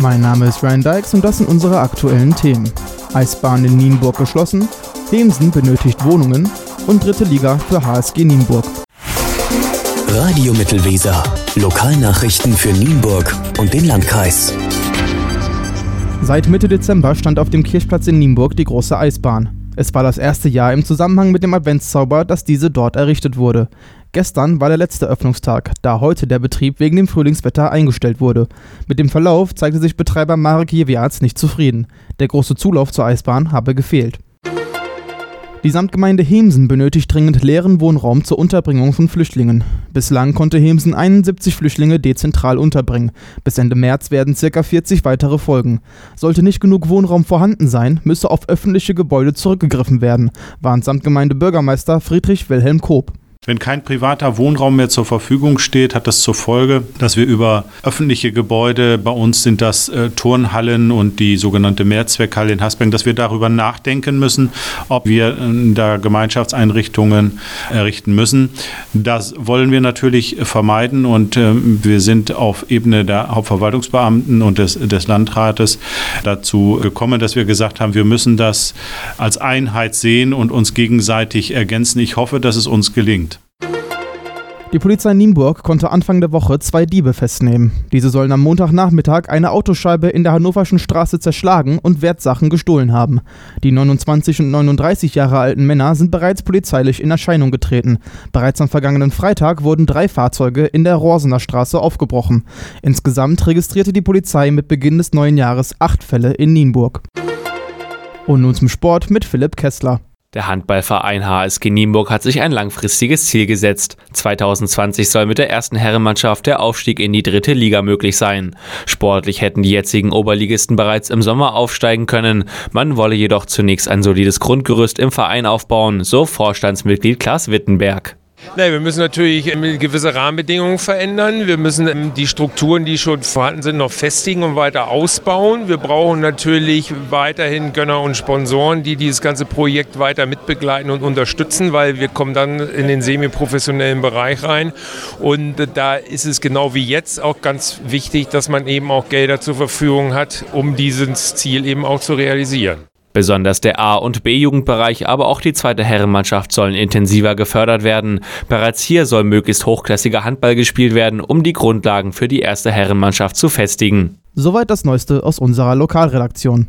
Mein Name ist Ryan Dykes und das sind unsere aktuellen Themen. Eisbahn in Nienburg geschlossen, Hemsen benötigt Wohnungen und dritte Liga für HSG Nienburg. Radio Mittelweser. Lokalnachrichten für Nienburg und den Landkreis. Seit Mitte Dezember stand auf dem Kirchplatz in Nienburg die große Eisbahn. Es war das erste Jahr im Zusammenhang mit dem Adventszauber, dass diese dort errichtet wurde. Gestern war der letzte Öffnungstag, da heute der Betrieb wegen dem Frühlingswetter eingestellt wurde. Mit dem Verlauf zeigte sich Betreiber Marek Jewiatz nicht zufrieden. Der große Zulauf zur Eisbahn habe gefehlt. Die Samtgemeinde Hemsen benötigt dringend leeren Wohnraum zur Unterbringung von Flüchtlingen. Bislang konnte Hemsen 71 Flüchtlinge dezentral unterbringen. Bis Ende März werden ca. 40 weitere folgen. Sollte nicht genug Wohnraum vorhanden sein, müsse auf öffentliche Gebäude zurückgegriffen werden, warnt Samtgemeinde Bürgermeister Friedrich Wilhelm Koop. Wenn kein privater Wohnraum mehr zur Verfügung steht, hat das zur Folge, dass wir über öffentliche Gebäude, bei uns sind das äh, Turnhallen und die sogenannte Mehrzweckhalle in Hasberg, dass wir darüber nachdenken müssen, ob wir äh, da Gemeinschaftseinrichtungen errichten müssen. Das wollen wir natürlich vermeiden und äh, wir sind auf Ebene der Hauptverwaltungsbeamten und des, des Landrates dazu gekommen, dass wir gesagt haben, wir müssen das als Einheit sehen und uns gegenseitig ergänzen. Ich hoffe, dass es uns gelingt. Die Polizei Nienburg konnte Anfang der Woche zwei Diebe festnehmen. Diese sollen am Montagnachmittag eine Autoscheibe in der Hannoverschen Straße zerschlagen und Wertsachen gestohlen haben. Die 29 und 39 Jahre alten Männer sind bereits polizeilich in Erscheinung getreten. Bereits am vergangenen Freitag wurden drei Fahrzeuge in der Rorsener Straße aufgebrochen. Insgesamt registrierte die Polizei mit Beginn des neuen Jahres acht Fälle in Nienburg. Und nun zum Sport mit Philipp Kessler. Der Handballverein HSG Nienburg hat sich ein langfristiges Ziel gesetzt. 2020 soll mit der ersten Herrenmannschaft der Aufstieg in die dritte Liga möglich sein. Sportlich hätten die jetzigen Oberligisten bereits im Sommer aufsteigen können. Man wolle jedoch zunächst ein solides Grundgerüst im Verein aufbauen, so Vorstandsmitglied Klaas Wittenberg. Nein, wir müssen natürlich ähm, gewisse Rahmenbedingungen verändern. Wir müssen ähm, die Strukturen, die schon vorhanden sind, noch festigen und weiter ausbauen. Wir brauchen natürlich weiterhin Gönner und Sponsoren, die dieses ganze Projekt weiter mitbegleiten und unterstützen, weil wir kommen dann in den semiprofessionellen Bereich rein. Und äh, da ist es genau wie jetzt auch ganz wichtig, dass man eben auch Gelder zur Verfügung hat, um dieses Ziel eben auch zu realisieren. Besonders der A- und B-Jugendbereich, aber auch die zweite Herrenmannschaft sollen intensiver gefördert werden. Bereits hier soll möglichst hochklassiger Handball gespielt werden, um die Grundlagen für die erste Herrenmannschaft zu festigen. Soweit das Neueste aus unserer Lokalredaktion.